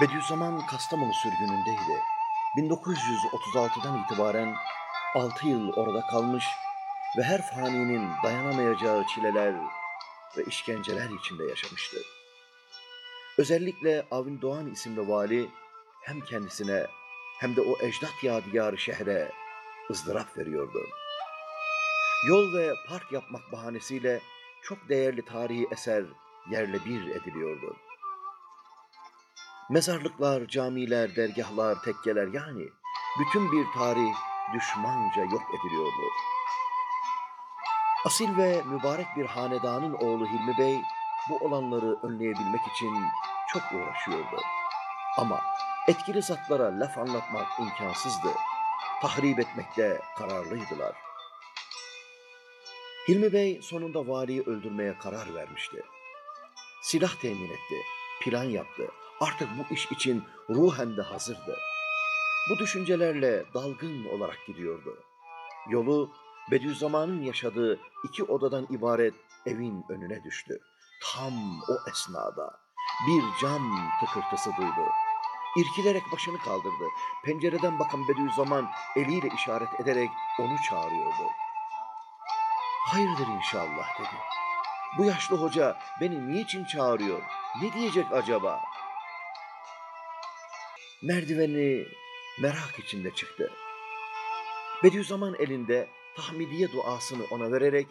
Bediüzzaman Kastamonu sürgünündeydi. 1936'dan itibaren 6 yıl orada kalmış ve her faninin dayanamayacağı çileler ve işkenceler içinde yaşamıştı. Özellikle Avni Doğan isimli vali hem kendisine hem de o ecdat yadigarı şehre ızdırap veriyordu. Yol ve park yapmak bahanesiyle çok değerli tarihi eser yerle bir ediliyordu. Mezarlıklar, camiler, dergahlar, tekkeler yani bütün bir tarih düşmanca yok ediliyordu. Asil ve mübarek bir hanedanın oğlu Hilmi Bey bu olanları önleyebilmek için çok uğraşıyordu. Ama etkili zatlara laf anlatmak imkansızdı. Tahrip etmekte kararlıydılar. Hilmi Bey sonunda valiyi öldürmeye karar vermişti. Silah temin etti, plan yaptı. Artık bu iş için ruhen de hazırdı. Bu düşüncelerle dalgın olarak gidiyordu. Yolu Bediüzzaman'ın yaşadığı iki odadan ibaret evin önüne düştü. Tam o esnada bir cam tıkırtısı duydu. İrkilerek başını kaldırdı. Pencereden bakan Bediüzzaman eliyle işaret ederek onu çağırıyordu. Hayırdır inşallah dedi. Bu yaşlı hoca beni niçin çağırıyor? Ne diyecek acaba? Merdiveni merak içinde çıktı. Bediüzzaman elinde tahmidiye duasını ona vererek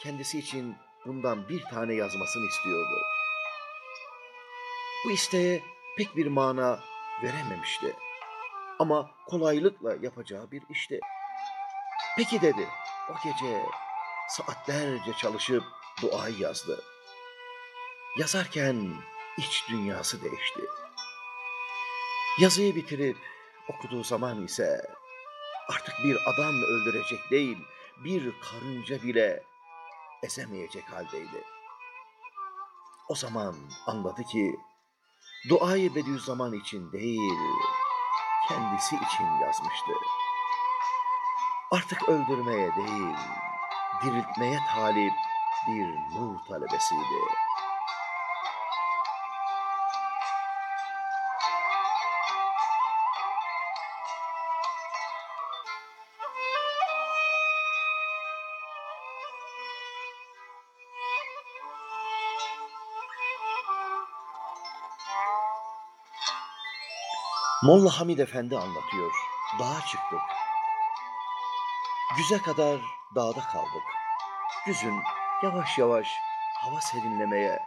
kendisi için bundan bir tane yazmasını istiyordu. Bu isteğe pek bir mana verememişti. Ama kolaylıkla yapacağı bir işti. Peki dedi. O gece saatlerce çalışıp duayı yazdı. Yazarken iç dünyası değişti. Yazıyı bitirip okuduğu zaman ise artık bir adam öldürecek değil, bir karınca bile ezemeyecek haldeydi. O zaman anladı ki duayı Bediüzzaman için değil, kendisi için yazmıştı. Artık öldürmeye değil, diriltmeye talip bir nur talebesiydi. Molla Hamid Efendi anlatıyor. Dağa çıktık. Güze kadar dağda kaldık. Güzün yavaş yavaş hava serinlemeye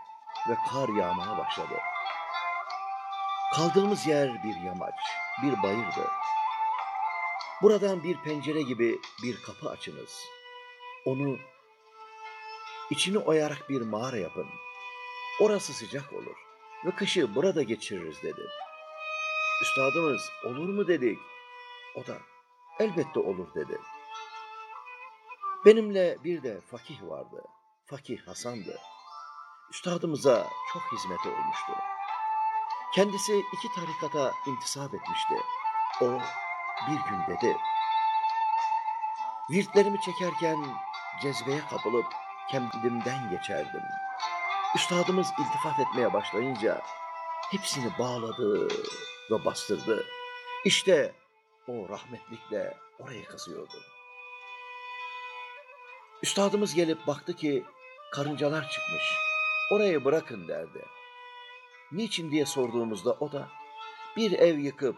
ve kar yağmaya başladı. Kaldığımız yer bir yamaç, bir bayırdı. Buradan bir pencere gibi bir kapı açınız. Onu içini oyarak bir mağara yapın. Orası sıcak olur ve kışı burada geçiririz dedi. Üstadımız olur mu dedik. O da elbette olur dedi. Benimle bir de fakih vardı. Fakih Hasan'dı. Üstadımıza çok hizmeti olmuştu. Kendisi iki tarikata intisap etmişti. O bir gün dedi. Virtlerimi çekerken cezbeye kapılıp kendimden geçerdim. Üstadımız iltifat etmeye başlayınca hepsini bağladı ve bastırdı. İşte o rahmetlikle oraya kazıyordu. Üstadımız gelip baktı ki karıncalar çıkmış. Orayı bırakın derdi. Niçin diye sorduğumuzda o da bir ev yıkıp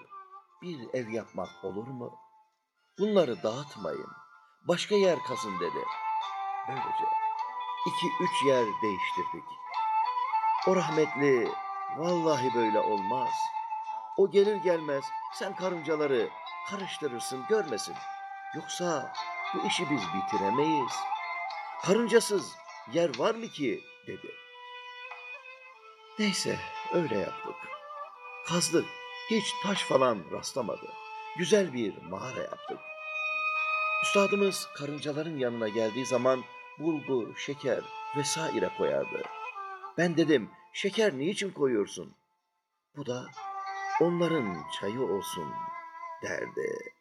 bir ev yapmak olur mu? Bunları dağıtmayın. Başka yer kazın dedi. Böylece iki üç yer değiştirdik. O rahmetli vallahi böyle olmaz. O gelir gelmez sen karıncaları karıştırırsın görmesin. Yoksa bu işi biz bitiremeyiz. Karıncasız yer var mı ki dedi. Neyse öyle yaptık. Kazdık. Hiç taş falan rastlamadı. Güzel bir mağara yaptık. Üstadımız karıncaların yanına geldiği zaman bulgur, şeker vesaire koyardı. Ben dedim, şeker niçin koyuyorsun? Bu da onların çayı olsun derdi.